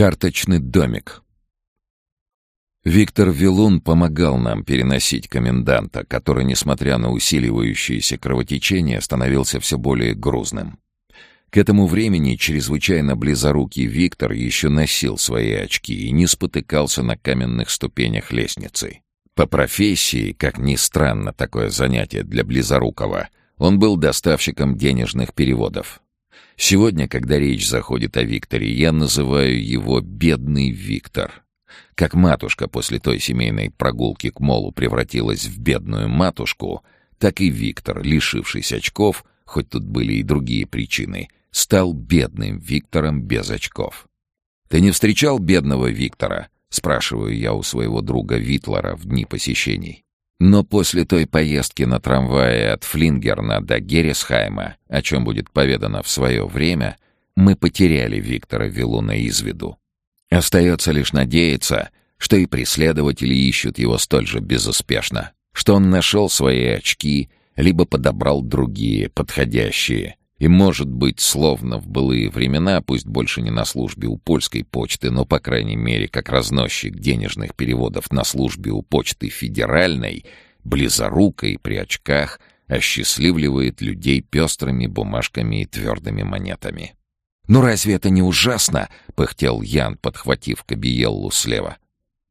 Карточный домик. Виктор Вилун помогал нам переносить коменданта, который, несмотря на усиливающееся кровотечение, становился все более грузным. К этому времени чрезвычайно близорукий Виктор еще носил свои очки и не спотыкался на каменных ступенях лестницы. По профессии, как ни странно такое занятие для близорукого, он был доставщиком денежных переводов. Сегодня, когда речь заходит о Викторе, я называю его «бедный Виктор». Как матушка после той семейной прогулки к молу превратилась в бедную матушку, так и Виктор, лишившись очков, хоть тут были и другие причины, стал бедным Виктором без очков. «Ты не встречал бедного Виктора?» — спрашиваю я у своего друга Витлера в дни посещений. Но после той поездки на трамвае от Флингерна до Гересхайма, о чем будет поведано в свое время, мы потеряли Виктора Вилуна из виду. Остается лишь надеяться, что и преследователи ищут его столь же безуспешно, что он нашел свои очки, либо подобрал другие, подходящие, и, может быть, словно в былые времена, пусть больше не на службе у польской почты, но, по крайней мере, как разносчик денежных переводов на службе у почты федеральной, близорукой при очках осчастливливает людей пестрыми бумажками и твердыми монетами. «Ну разве это не ужасно?» — пыхтел Ян, подхватив Кабиеллу слева.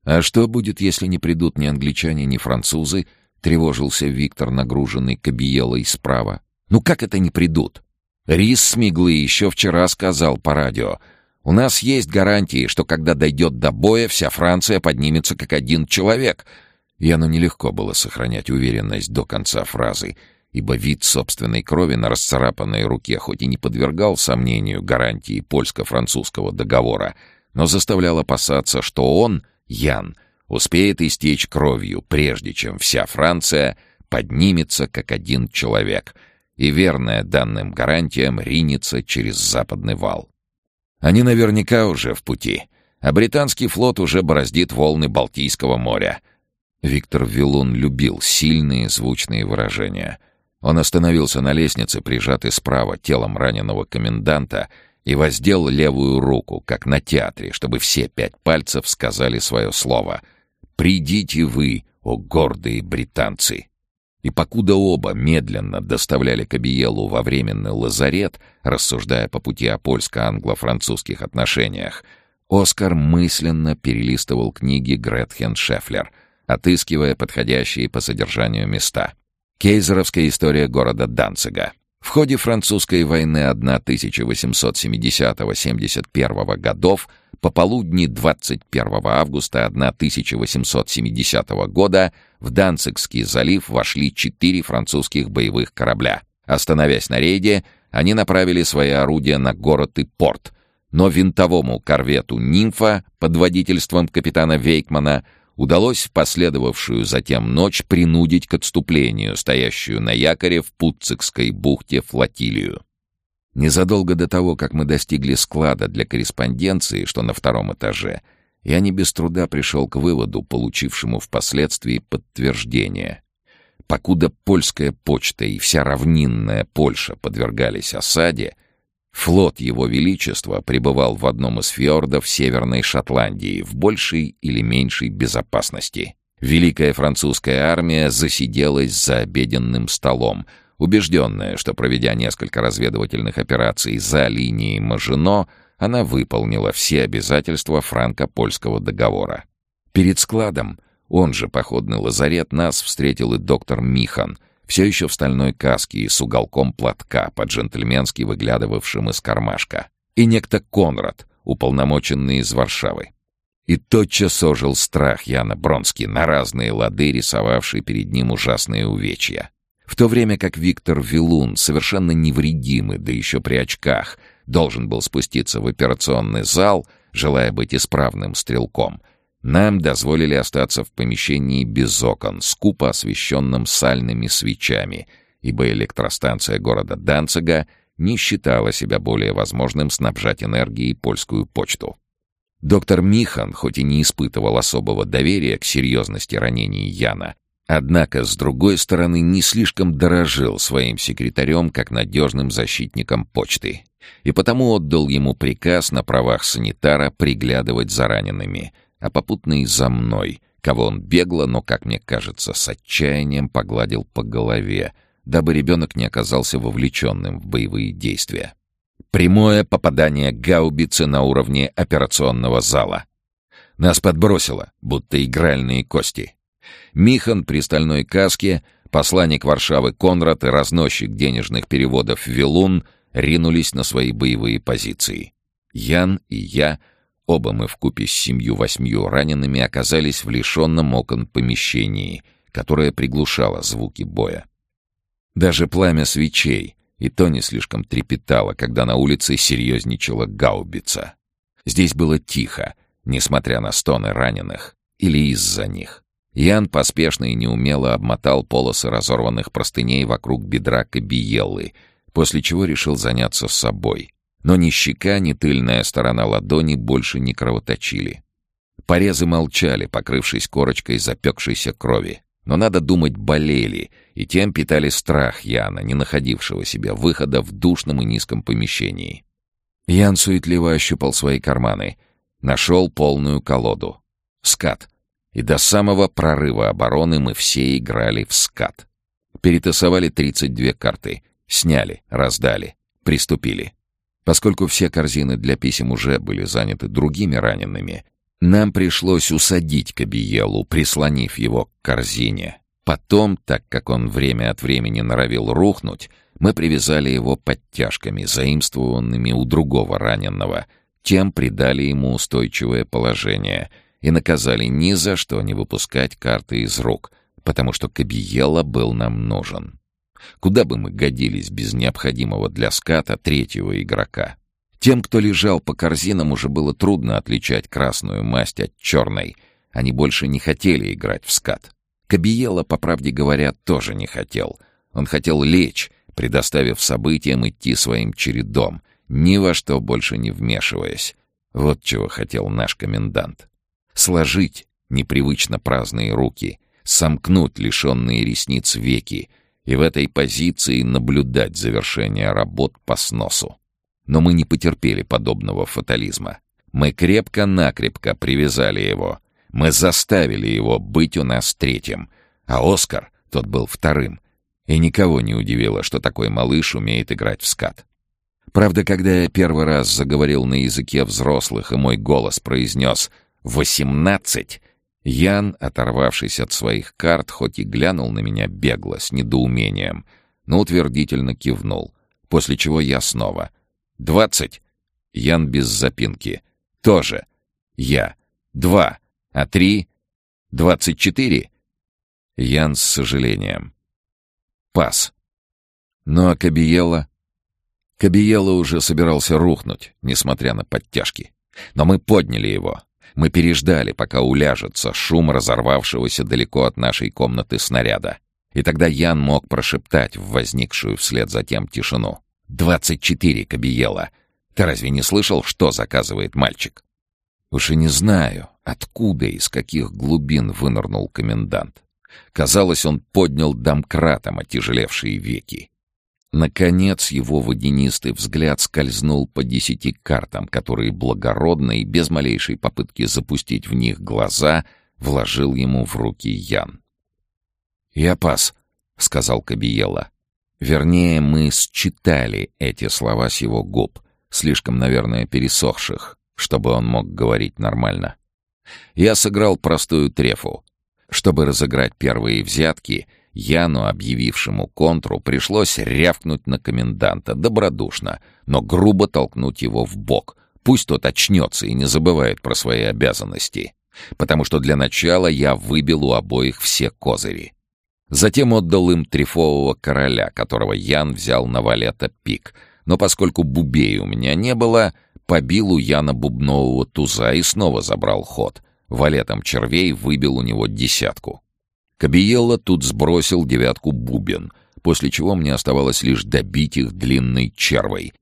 «А что будет, если не придут ни англичане, ни французы?» — тревожился Виктор, нагруженный Кабиеллой справа. «Ну как это не придут?» Рис Смиглы еще вчера сказал по радио. «У нас есть гарантии, что когда дойдет до боя, вся Франция поднимется как один человек». Яну нелегко было сохранять уверенность до конца фразы, ибо вид собственной крови на расцарапанной руке хоть и не подвергал сомнению гарантии польско-французского договора, но заставлял опасаться, что он, Ян, успеет истечь кровью, прежде чем вся Франция поднимется как один человек — и, верная данным гарантиям, ринется через западный вал. Они наверняка уже в пути, а британский флот уже бороздит волны Балтийского моря. Виктор Вилун любил сильные звучные выражения. Он остановился на лестнице, прижатый справа телом раненого коменданта, и воздел левую руку, как на театре, чтобы все пять пальцев сказали свое слово. «Придите вы, о гордые британцы!» И покуда оба медленно доставляли Кабиелу во временный лазарет, рассуждая по пути о польско-англо-французских отношениях, Оскар мысленно перелистывал книги Гретхен Шефлер, отыскивая подходящие по содержанию места. Кейзеровская история города Данцига. В ходе французской войны 1870-71 годов пополудни 21 августа 1870 года в Данцигский залив вошли четыре французских боевых корабля. Остановясь на рейде, они направили свои орудия на город и порт, но винтовому корвету «Нимфа» под водительством капитана Вейкмана удалось в последовавшую затем ночь принудить к отступлению стоящую на якоре в Пуцикской бухте флотилию. Незадолго до того, как мы достигли склада для корреспонденции, что на втором этаже, я не без труда пришел к выводу, получившему впоследствии подтверждение. Покуда польская почта и вся равнинная Польша подвергались осаде, флот Его Величества пребывал в одном из фьордов Северной Шотландии в большей или меньшей безопасности. Великая французская армия засиделась за обеденным столом — убежденная, что, проведя несколько разведывательных операций за линией Мажино, она выполнила все обязательства франко-польского договора. Перед складом, он же походный лазарет, нас встретил и доктор Михан, все еще в стальной каске и с уголком платка, по-джентльменски выглядывавшим из кармашка, и некто Конрад, уполномоченный из Варшавы. И тотчас ожил страх Яна Бронски на разные лады, рисовавший перед ним ужасные увечья. В то время как Виктор Вилун, совершенно невредимый, да еще при очках, должен был спуститься в операционный зал, желая быть исправным стрелком, нам дозволили остаться в помещении без окон, скупо освещенном сальными свечами, ибо электростанция города Данцига не считала себя более возможным снабжать энергией польскую почту. Доктор Михан, хоть и не испытывал особого доверия к серьезности ранений Яна, Однако, с другой стороны, не слишком дорожил своим секретарем как надежным защитником почты, и потому отдал ему приказ на правах санитара приглядывать за ранеными, а попутно и за мной, кого он бегло, но, как мне кажется, с отчаянием погладил по голове, дабы ребенок не оказался вовлеченным в боевые действия. Прямое попадание гаубицы на уровне операционного зала. Нас подбросило, будто игральные кости. Михан при стальной каске, посланник Варшавы Конрад и разносчик денежных переводов Вилун ринулись на свои боевые позиции. Ян и я, оба мы вкупе с семью-восьмью ранеными, оказались в лишенном окон помещении, которое приглушало звуки боя. Даже пламя свечей и то не слишком трепетало, когда на улице серьезничала гаубица. Здесь было тихо, несмотря на стоны раненых, или из-за них. Ян поспешно и неумело обмотал полосы разорванных простыней вокруг бедра Кабиеллы, после чего решил заняться собой. Но ни щека, ни тыльная сторона ладони больше не кровоточили. Порезы молчали, покрывшись корочкой запекшейся крови. Но, надо думать, болели, и тем питали страх Яна, не находившего себе выхода в душном и низком помещении. Ян суетливо ощупал свои карманы. Нашел полную колоду. Скат. И до самого прорыва обороны мы все играли в скат. Перетасовали 32 карты. Сняли, раздали, приступили. Поскольку все корзины для писем уже были заняты другими ранеными, нам пришлось усадить Кабиелу, прислонив его к корзине. Потом, так как он время от времени норовил рухнуть, мы привязали его подтяжками, заимствованными у другого раненого, тем придали ему устойчивое положение и наказали ни за что не выпускать карты из рук, потому что Кабиела был нам нужен. Куда бы мы годились без необходимого для ската третьего игрока? Тем, кто лежал по корзинам, уже было трудно отличать красную масть от черной. Они больше не хотели играть в скат. Кабиела, по правде говоря, тоже не хотел. Он хотел лечь, предоставив событиям идти своим чередом, ни во что больше не вмешиваясь. Вот чего хотел наш комендант. Сложить непривычно праздные руки, сомкнуть лишенные ресниц веки и в этой позиции наблюдать завершение работ по сносу. Но мы не потерпели подобного фатализма. Мы крепко-накрепко привязали его. Мы заставили его быть у нас третьим. А Оскар, тот был вторым. И никого не удивило, что такой малыш умеет играть в скат. Правда, когда я первый раз заговорил на языке взрослых, и мой голос произнес «восемнадцать», Ян, оторвавшись от своих карт, хоть и глянул на меня бегло, с недоумением, но утвердительно кивнул, после чего я снова — Двадцать. Ян без запинки. Тоже. Я. Два. А три? Двадцать четыре. Ян с сожалением. Пас. Ну а Кабиела? Кабиела уже собирался рухнуть, несмотря на подтяжки. Но мы подняли его. Мы переждали, пока уляжется шум разорвавшегося далеко от нашей комнаты снаряда. И тогда Ян мог прошептать в возникшую вслед за тем тишину. «Двадцать четыре, Кабиела. Ты разве не слышал, что заказывает мальчик?» Уж и не знаю, откуда и из каких глубин вынырнул комендант. Казалось, он поднял домкратом отяжелевшие веки. Наконец его водянистый взгляд скользнул по десяти картам, которые благородно и без малейшей попытки запустить в них глаза вложил ему в руки Ян. «Я пас», — сказал Кабиела. Вернее, мы считали эти слова с его губ, слишком, наверное, пересохших, чтобы он мог говорить нормально. Я сыграл простую трефу. Чтобы разыграть первые взятки, Яну, объявившему контру, пришлось рявкнуть на коменданта добродушно, но грубо толкнуть его в бок. Пусть тот очнется и не забывает про свои обязанности. Потому что для начала я выбил у обоих все козыри. Затем отдал им трифового короля, которого Ян взял на валета пик. Но поскольку бубей у меня не было, побил у Яна бубнового туза и снова забрал ход. Валетом червей выбил у него десятку. Кабиелла тут сбросил девятку бубен, после чего мне оставалось лишь добить их длинной червой.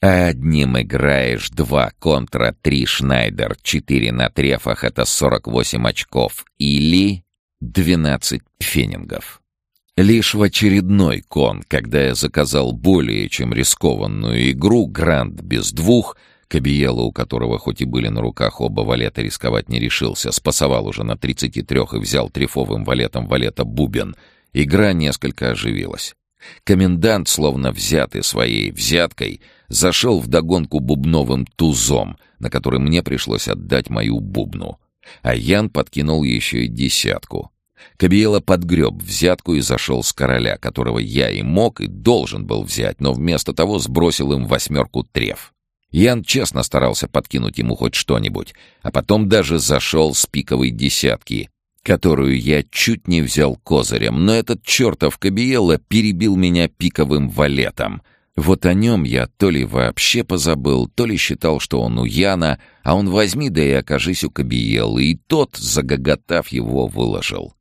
Одним играешь, два контра, три Шнайдер, четыре на трефах — это сорок восемь очков. Или 12 пфенингов. Лишь в очередной кон, когда я заказал более чем рискованную игру «Гранд без двух», Кабиела, у которого хоть и были на руках оба валета, рисковать не решился, спасовал уже на 33 и взял трефовым валетом валета бубен. Игра несколько оживилась. Комендант, словно взятый своей взяткой, зашел в догонку бубновым тузом, на который мне пришлось отдать мою бубну. А Ян подкинул еще и десятку. Кабиела подгреб взятку и зашел с короля, которого я и мог, и должен был взять, но вместо того сбросил им восьмерку треф. Ян честно старался подкинуть ему хоть что-нибудь, а потом даже зашел с пиковой десятки, которую я чуть не взял козырем, но этот чертов Кабиела перебил меня пиковым валетом. Вот о нем я то ли вообще позабыл, то ли считал, что он у Яна, а он возьми да и окажись у Кабиелы, и тот, загоготав его, выложил.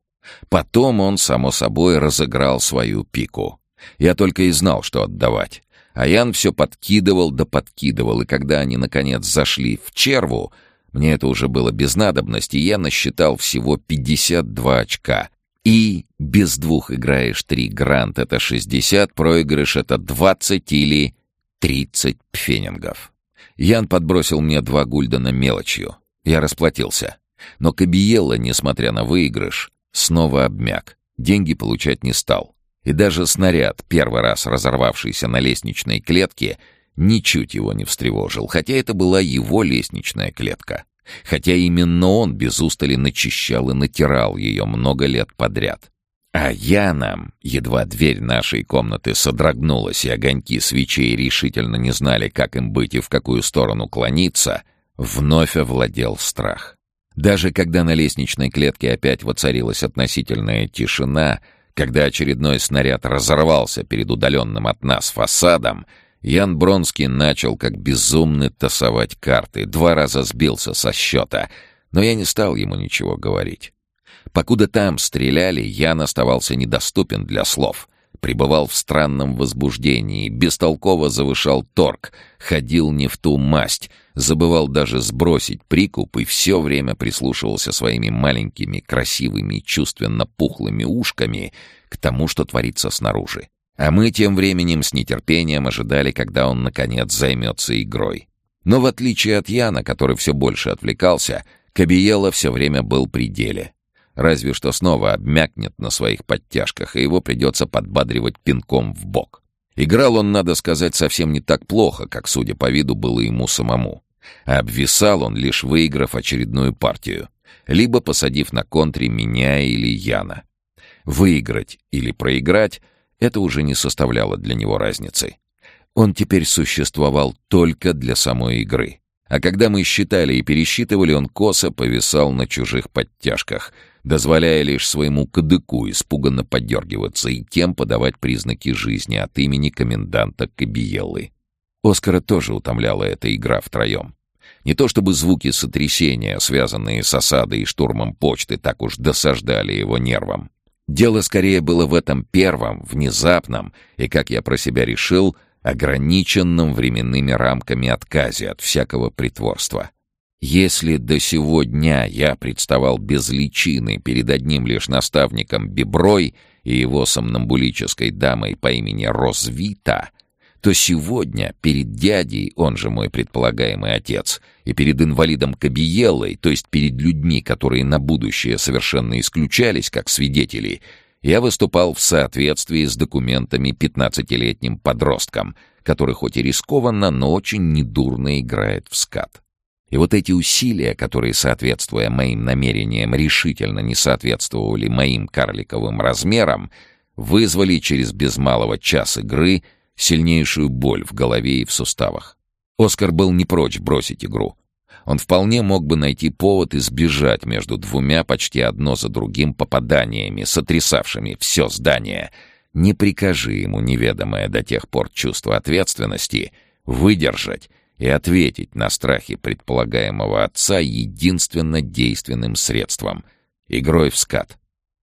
Потом он, само собой, разыграл свою пику. Я только и знал, что отдавать. А Ян все подкидывал да подкидывал, и когда они, наконец, зашли в черву, мне это уже было без надобности, я насчитал всего 52 очка. И без двух играешь три грант — это 60, проигрыш — это 20 или 30 пфенингов. Ян подбросил мне два гульдена мелочью. Я расплатился. Но Кабиелла, несмотря на выигрыш, снова обмяк. Деньги получать не стал. И даже снаряд, первый раз разорвавшийся на лестничной клетке, ничуть его не встревожил, хотя это была его лестничная клетка. Хотя именно он без устали начищал и натирал ее много лет подряд. А я нам, едва дверь нашей комнаты содрогнулась, и огоньки свечей решительно не знали, как им быть и в какую сторону клониться, вновь овладел страх. Даже когда на лестничной клетке опять воцарилась относительная тишина — когда очередной снаряд разорвался перед удаленным от нас фасадом, Ян Бронский начал как безумный тасовать карты, два раза сбился со счета, но я не стал ему ничего говорить. Покуда там стреляли, Ян оставался недоступен для слов. Пребывал в странном возбуждении, бестолково завышал торг, ходил не в ту масть, забывал даже сбросить прикуп и все время прислушивался своими маленькими, красивыми, чувственно пухлыми ушками к тому, что творится снаружи. А мы тем временем с нетерпением ожидали, когда он, наконец, займется игрой. Но в отличие от Яна, который все больше отвлекался, Кабиела все время был при деле. Разве что снова обмякнет на своих подтяжках, и его придется подбадривать пинком в бок. Играл он, надо сказать, совсем не так плохо, как, судя по виду, было ему самому. А обвисал он, лишь выиграв очередную партию, либо посадив на контре меня или Яна. Выиграть или проиграть — это уже не составляло для него разницы. Он теперь существовал только для самой игры. А когда мы считали и пересчитывали, он косо повисал на чужих подтяжках, дозволяя лишь своему кадыку испуганно подергиваться и тем подавать признаки жизни от имени коменданта Кабиеллы. Оскара тоже утомляла эта игра втроем. Не то чтобы звуки сотрясения, связанные с осадой и штурмом почты, так уж досаждали его нервам. Дело скорее было в этом первом, внезапном и, как я про себя решил, ограниченном временными рамками отказе от всякого притворства. Если до сего дня я представал без личины перед одним лишь наставником Биброй и его сомнамбулической дамой по имени Розвита, то сегодня перед дядей, он же мой предполагаемый отец, и перед инвалидом Кабиелой, то есть перед людьми, которые на будущее совершенно исключались как свидетели, я выступал в соответствии с документами пятнадцатилетним подростком, который хоть и рискованно, но очень недурно играет в скат. И вот эти усилия, которые, соответствуя моим намерениям, решительно не соответствовали моим карликовым размерам, вызвали через без малого час игры сильнейшую боль в голове и в суставах. Оскар был не прочь бросить игру. Он вполне мог бы найти повод и сбежать между двумя почти одно за другим попаданиями, сотрясавшими все здание. Не прикажи ему неведомое до тех пор чувство ответственности выдержать и ответить на страхи предполагаемого отца единственно действенным средством — игрой в скат.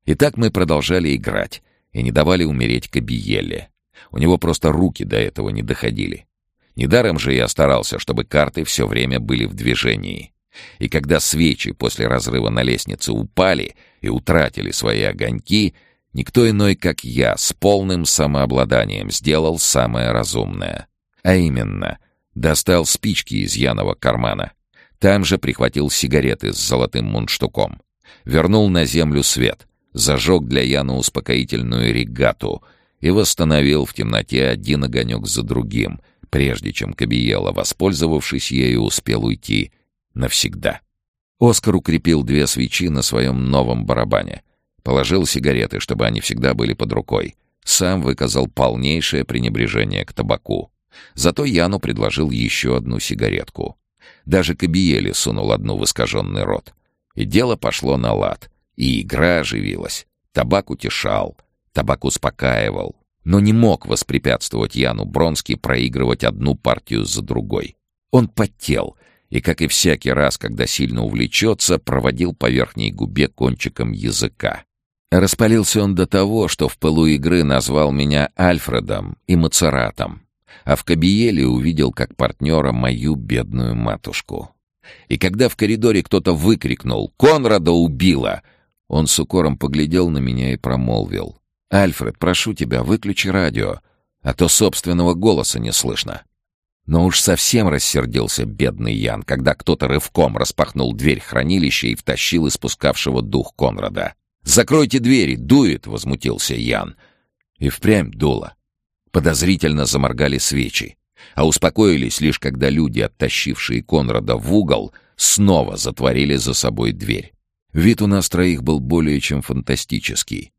И так мы продолжали играть и не давали умереть Кабиеле. У него просто руки до этого не доходили. Недаром же я старался, чтобы карты все время были в движении. И когда свечи после разрыва на лестнице упали и утратили свои огоньки, никто иной, как я, с полным самообладанием сделал самое разумное. А именно, достал спички из Янова кармана. Там же прихватил сигареты с золотым мундштуком. Вернул на землю свет, зажег для Яна успокоительную регату и восстановил в темноте один огонек за другим, прежде чем Кабиела, воспользовавшись ею, успел уйти навсегда. Оскар укрепил две свечи на своем новом барабане. Положил сигареты, чтобы они всегда были под рукой. Сам выказал полнейшее пренебрежение к табаку. Зато Яну предложил еще одну сигаретку. Даже Кабиеле сунул одну в искаженный рот. И дело пошло на лад. И игра оживилась. Табак утешал. Табак успокаивал. Но не мог воспрепятствовать Яну Бронски проигрывать одну партию за другой. Он потел и, как и всякий раз, когда сильно увлечется, проводил по верхней губе кончиком языка. Распалился он до того, что в пылу игры назвал меня Альфредом и Мацератом, а в Кабиеле увидел как партнера мою бедную матушку. И когда в коридоре кто-то выкрикнул «Конрада убила!», он с укором поглядел на меня и промолвил. «Альфред, прошу тебя, выключи радио, а то собственного голоса не слышно». Но уж совсем рассердился бедный Ян, когда кто-то рывком распахнул дверь хранилища и втащил испускавшего дух Конрада. «Закройте двери, дует!» — возмутился Ян. И впрямь дуло. Подозрительно заморгали свечи, а успокоились лишь когда люди, оттащившие Конрада в угол, снова затворили за собой дверь. Вид у нас троих был более чем фантастический.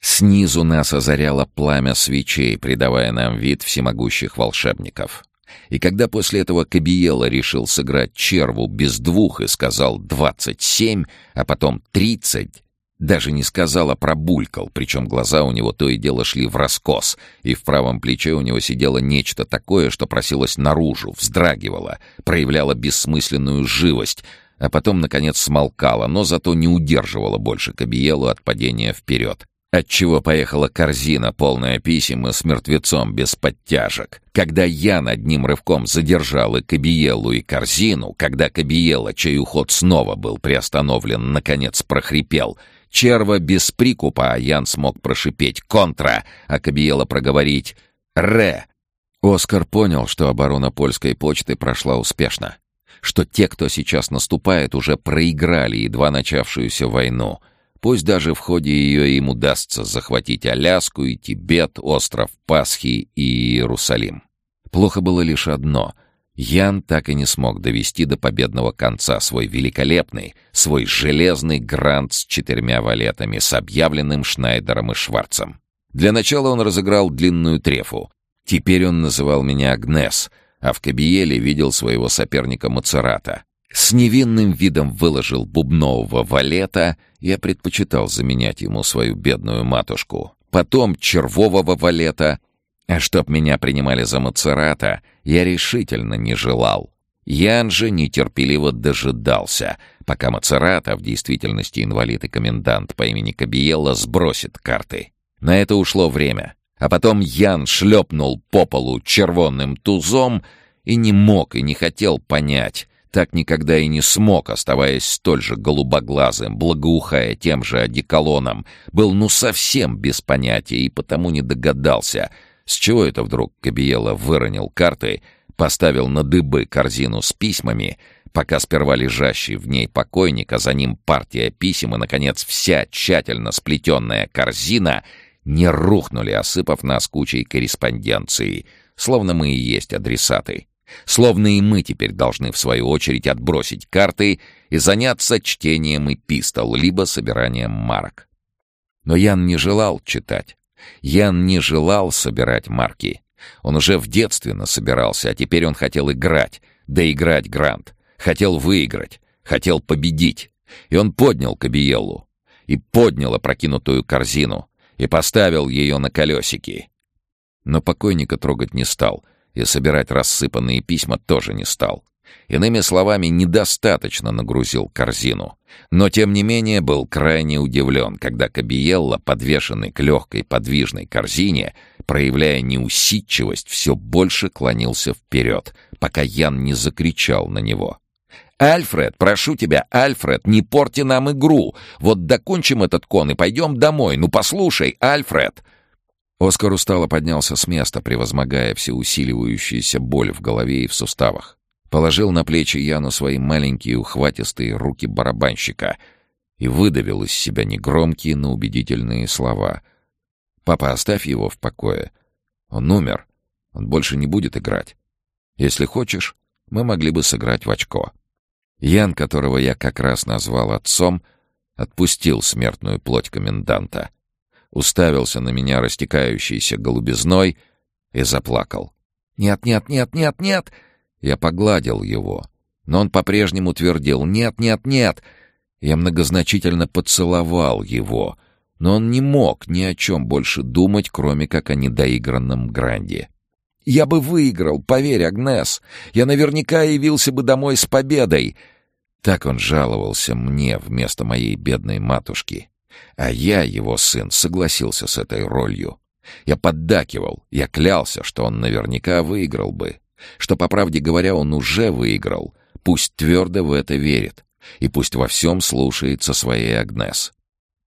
Снизу нас озаряло пламя свечей, придавая нам вид всемогущих волшебников. И когда после этого Кабиела решил сыграть черву без двух и сказал «двадцать семь», а потом «тридцать», даже не сказал, а пробулькал, причем глаза у него то и дело шли в раскос, и в правом плече у него сидело нечто такое, что просилось наружу, вздрагивало, проявляло бессмысленную живость, а потом, наконец, смолкало, но зато не удерживало больше Кабиелу от падения вперед отчего поехала корзина, полная писем и с мертвецом без подтяжек. Когда я над ним рывком задержал и Кабиелу, и корзину, когда Кабиела, чей уход снова был приостановлен, наконец прохрипел «Черва без прикупа», Ян смог прошипеть «Контра», а Кабиела проговорить «Ре». Оскар понял, что оборона польской почты прошла успешно, что те, кто сейчас наступает, уже проиграли едва начавшуюся войну — Пусть даже в ходе ее им удастся захватить Аляску и Тибет, остров Пасхи и Иерусалим. Плохо было лишь одно. Ян так и не смог довести до победного конца свой великолепный, свой железный грант с четырьмя валетами, с объявленным Шнайдером и Шварцем. Для начала он разыграл длинную трефу. Теперь он называл меня Агнес, а в Кабиеле видел своего соперника Мацерата. С невинным видом выложил бубнового валета, я предпочитал заменять ему свою бедную матушку. Потом червового валета, а чтоб меня принимали за мацерата, я решительно не желал. Ян же нетерпеливо дожидался, пока Мацерата, в действительности инвалид и комендант по имени Кабиелла, сбросит карты. На это ушло время. А потом Ян шлепнул по полу червонным тузом и не мог и не хотел понять, так никогда и не смог, оставаясь столь же голубоглазым, благоухая тем же одеколоном, был ну совсем без понятия и потому не догадался, с чего это вдруг Кабиела выронил карты, поставил на дыбы корзину с письмами, пока сперва лежащий в ней покойник, а за ним партия писем и, наконец, вся тщательно сплетенная корзина не рухнули, осыпав нас кучей корреспонденции, словно мы и есть адресаты. Словно и мы теперь должны, в свою очередь, отбросить карты и заняться чтением эпистол, либо собиранием марок. Но Ян не желал читать. Ян не желал собирать марки. Он уже в детстве насобирался, а теперь он хотел играть, да играть грант. Хотел выиграть, хотел победить. И он поднял Кабиеллу. И поднял опрокинутую корзину. И поставил ее на колесики. Но покойника трогать не стал — и собирать рассыпанные письма тоже не стал. Иными словами, недостаточно нагрузил корзину. Но, тем не менее, был крайне удивлен, когда Кабиелла, подвешенный к легкой подвижной корзине, проявляя неусидчивость, все больше клонился вперед, пока Ян не закричал на него. «Альфред, прошу тебя, Альфред, не порти нам игру! Вот докончим этот кон и пойдем домой! Ну послушай, Альфред!» Оскар устало поднялся с места, превозмогая всеусиливающуюся боль в голове и в суставах. Положил на плечи Яну свои маленькие ухватистые руки барабанщика и выдавил из себя негромкие, но убедительные слова. «Папа, оставь его в покое. Он умер. Он больше не будет играть. Если хочешь, мы могли бы сыграть в очко». Ян, которого я как раз назвал отцом, отпустил смертную плоть коменданта, уставился на меня растекающейся голубизной и заплакал. «Нет, нет, нет, нет, нет!» Я погладил его, но он по-прежнему твердил «нет, нет, нет!» Я многозначительно поцеловал его, но он не мог ни о чем больше думать, кроме как о недоигранном гранде. «Я бы выиграл, поверь, Агнес! Я наверняка явился бы домой с победой!» Так он жаловался мне вместо моей бедной матушки. А я, его сын, согласился с этой ролью. Я поддакивал, я клялся, что он наверняка выиграл бы. Что, по правде говоря, он уже выиграл. Пусть твердо в это верит. И пусть во всем слушается своей Агнес.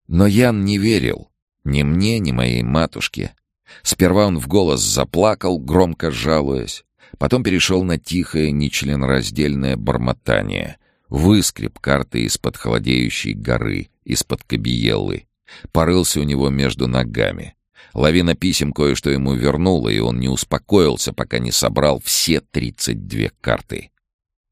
Но Ян не верил. Ни мне, ни моей матушке. Сперва он в голос заплакал, громко жалуясь. Потом перешел на тихое, нечленораздельное бормотание — Выскреб карты из-под холодеющей горы, из-под кабиеллы. Порылся у него между ногами. Лавина писем кое-что ему вернула, и он не успокоился, пока не собрал все тридцать две карты.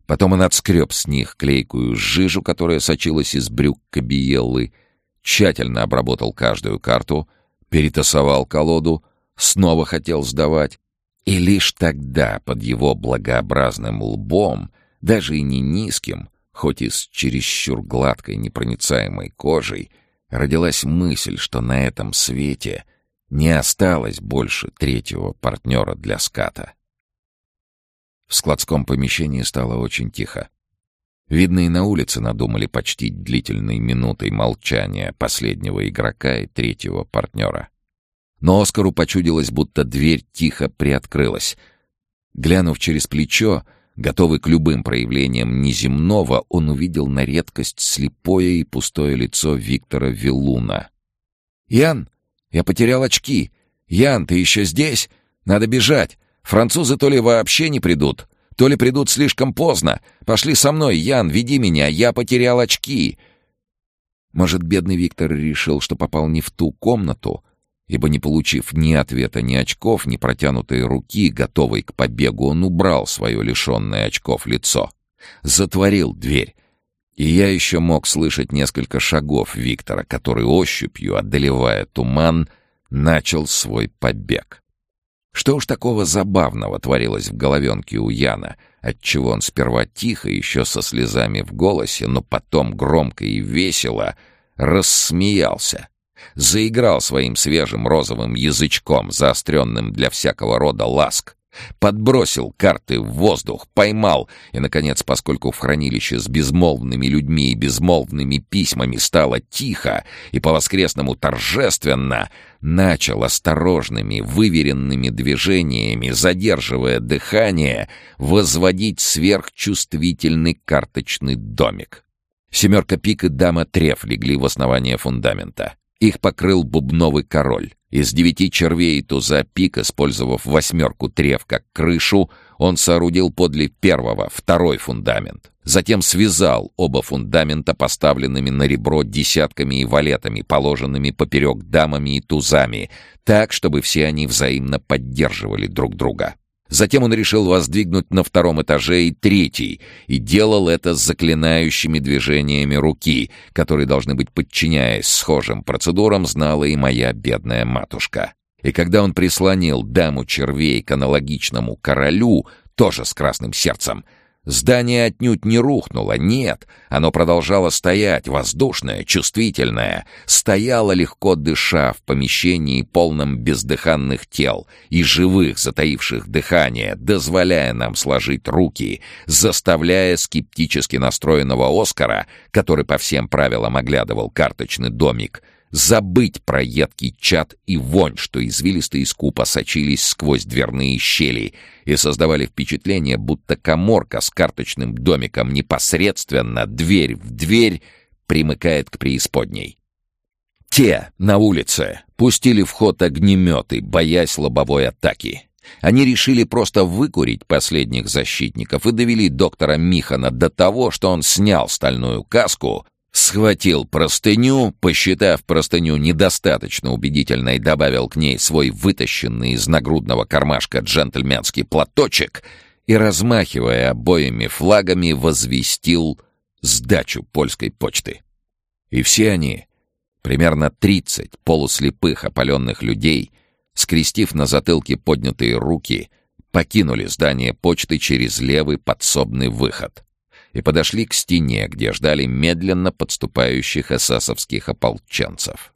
Потом он отскреб с них клейкую жижу, которая сочилась из брюк Кабиеллы, тщательно обработал каждую карту, перетасовал колоду, снова хотел сдавать. И лишь тогда под его благообразным лбом, даже и не низким, хоть и с чересчур гладкой непроницаемой кожей, родилась мысль, что на этом свете не осталось больше третьего партнера для ската. В складском помещении стало очень тихо. Видно, и на улице надумали почтить длительной минутой молчания последнего игрока и третьего партнера. Но Оскару почудилось, будто дверь тихо приоткрылась. Глянув через плечо, Готовый к любым проявлениям неземного, он увидел на редкость слепое и пустое лицо Виктора Вилуна. «Ян, я потерял очки! Ян, ты еще здесь? Надо бежать! Французы то ли вообще не придут, то ли придут слишком поздно. Пошли со мной, Ян, веди меня, я потерял очки!» Может, бедный Виктор решил, что попал не в ту комнату, ибо не получив ни ответа, ни очков, ни протянутой руки, готовой к побегу, он убрал свое лишенное очков лицо. Затворил дверь. И я еще мог слышать несколько шагов Виктора, который ощупью, одолевая туман, начал свой побег. Что уж такого забавного творилось в головенке у Яна, отчего он сперва тихо, еще со слезами в голосе, но потом громко и весело рассмеялся заиграл своим свежим розовым язычком, заостренным для всякого рода ласк, подбросил карты в воздух, поймал, и, наконец, поскольку в хранилище с безмолвными людьми и безмолвными письмами стало тихо и по-воскресному торжественно, начал осторожными, выверенными движениями, задерживая дыхание, возводить сверхчувствительный карточный домик. Семерка пик и дама треф легли в основание фундамента. Их покрыл бубновый король. Из девяти червей туза пик, использовав восьмерку трев как крышу, он соорудил подле первого второй фундамент. Затем связал оба фундамента поставленными на ребро десятками и валетами, положенными поперек дамами и тузами, так, чтобы все они взаимно поддерживали друг друга. Затем он решил воздвигнуть на втором этаже и третий, и делал это с заклинающими движениями руки, которые должны быть, подчиняясь схожим процедурам, знала и моя бедная матушка. И когда он прислонил даму червей к аналогичному королю, тоже с красным сердцем, Здание отнюдь не рухнуло, нет, оно продолжало стоять, воздушное, чувствительное, стояло легко дыша в помещении полном бездыханных тел и живых, затаивших дыхание, дозволяя нам сложить руки, заставляя скептически настроенного Оскара, который по всем правилам оглядывал карточный домик, забыть про едкий чад и вонь, что извилисто из купа сочились сквозь дверные щели и создавали впечатление, будто коморка с карточным домиком непосредственно, дверь в дверь, примыкает к преисподней. Те на улице пустили в ход огнеметы, боясь лобовой атаки. Они решили просто выкурить последних защитников и довели доктора Михана до того, что он снял стальную каску, схватил простыню, посчитав простыню недостаточно убедительной, добавил к ней свой вытащенный из нагрудного кармашка джентльменский платочек и, размахивая обоими флагами, возвестил сдачу польской почты. И все они, примерно тридцать полуслепых опаленных людей, скрестив на затылке поднятые руки, покинули здание почты через левый подсобный выход и подошли к стене, где ждали медленно подступающих эсэсовских ополченцев.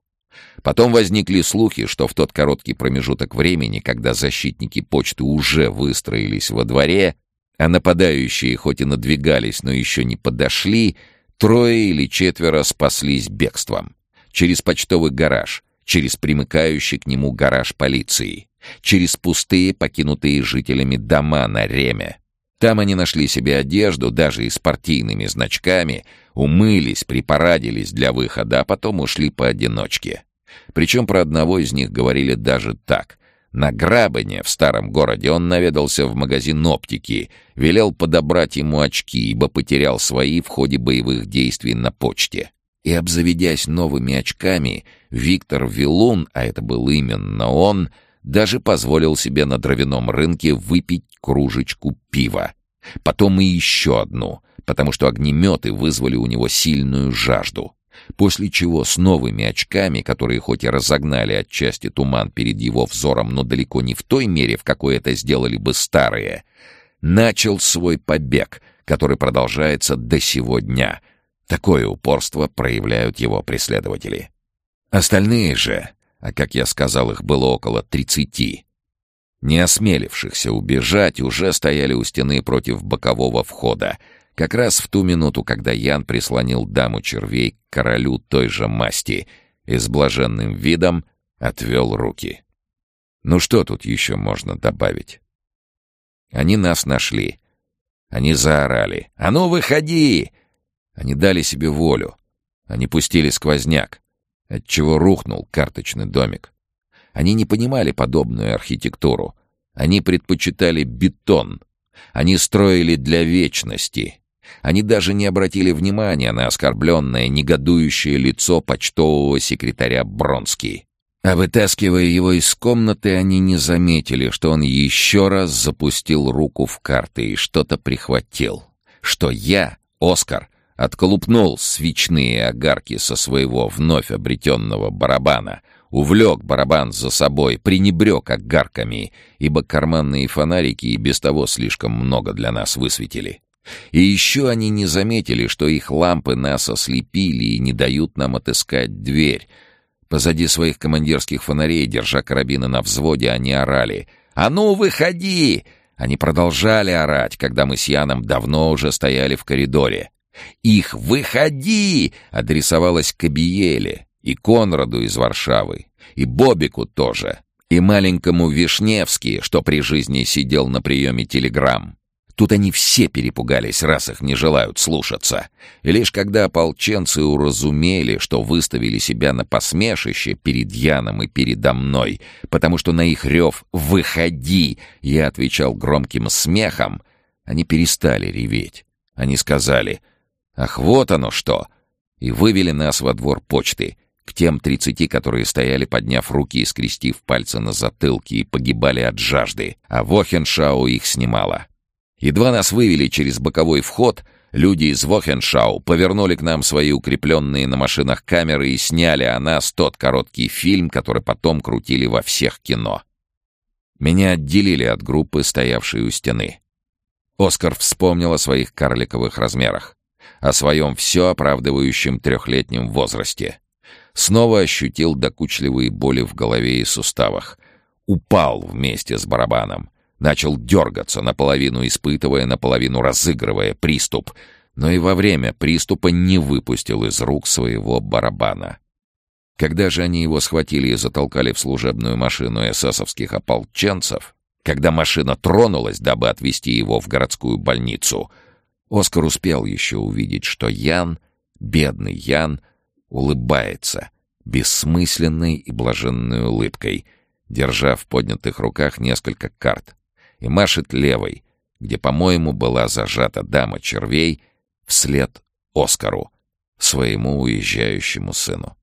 Потом возникли слухи, что в тот короткий промежуток времени, когда защитники почты уже выстроились во дворе, а нападающие хоть и надвигались, но еще не подошли, трое или четверо спаслись бегством. Через почтовый гараж, через примыкающий к нему гараж полиции, через пустые, покинутые жителями дома на Реме. Там они нашли себе одежду, даже и с партийными значками, умылись, припарадились для выхода, а потом ушли поодиночке. Причем про одного из них говорили даже так. На Грабане в старом городе он наведался в магазин оптики, велел подобрать ему очки, ибо потерял свои в ходе боевых действий на почте. И, обзаведясь новыми очками, Виктор Вилун, а это был именно он, даже позволил себе на дровяном рынке выпить кружечку пива. Потом и еще одну, потому что огнеметы вызвали у него сильную жажду. После чего с новыми очками, которые хоть и разогнали отчасти туман перед его взором, но далеко не в той мере, в какой это сделали бы старые, начал свой побег, который продолжается до сего дня. Такое упорство проявляют его преследователи. Остальные же, а как я сказал, их было около тридцати, не осмелившихся убежать, уже стояли у стены против бокового входа, как раз в ту минуту, когда Ян прислонил даму червей к королю той же масти и с блаженным видом отвел руки. Ну что тут еще можно добавить? Они нас нашли. Они заорали. «А ну, выходи!» Они дали себе волю. Они пустили сквозняк, отчего рухнул карточный домик. Они не понимали подобную архитектуру. Они предпочитали бетон. Они строили для вечности. Они даже не обратили внимания на оскорбленное, негодующее лицо почтового секретаря Бронский. А вытаскивая его из комнаты, они не заметили, что он еще раз запустил руку в карты и что-то прихватил. Что я, Оскар, отколупнул свечные огарки со своего вновь обретенного барабана, увлек барабан за собой, пренебрег огарками, ибо карманные фонарики и без того слишком много для нас высветили. И еще они не заметили, что их лампы нас ослепили и не дают нам отыскать дверь. Позади своих командирских фонарей, держа карабины на взводе, они орали. «А ну, выходи!» Они продолжали орать, когда мы с Яном давно уже стояли в коридоре. Их «Выходи!» адресовалось Кабиеле и Конраду из Варшавы, и Бобику тоже, и маленькому Вишневски, что при жизни сидел на приеме телеграмм. Тут они все перепугались, раз их не желают слушаться. И лишь когда ополченцы уразумели, что выставили себя на посмешище перед Яном и передо мной, потому что на их рев «Выходи!» я отвечал громким смехом, они перестали реветь. Они сказали «Ах, вот оно что!» и вывели нас во двор почты, к тем тридцати, которые стояли, подняв руки и скрестив пальцы на затылке и погибали от жажды, а Вохеншау их снимала. Едва нас вывели через боковой вход, люди из Вохеншау повернули к нам свои укрепленные на машинах камеры и сняли о нас тот короткий фильм, который потом крутили во всех кино. Меня отделили от группы, стоявшей у стены. Оскар вспомнил о своих карликовых размерах, о своем все оправдывающем трехлетнем возрасте. Снова ощутил докучливые боли в голове и суставах. Упал вместе с барабаном. Начал дергаться, наполовину испытывая, наполовину разыгрывая приступ, но и во время приступа не выпустил из рук своего барабана. Когда же они его схватили и затолкали в служебную машину эсэсовских ополченцев, когда машина тронулась, дабы отвезти его в городскую больницу, Оскар успел еще увидеть, что Ян, бедный Ян, улыбается бессмысленной и блаженной улыбкой, держа в поднятых руках несколько карт, и машет левой, где, по-моему, была зажата дама червей, вслед Оскару, своему уезжающему сыну.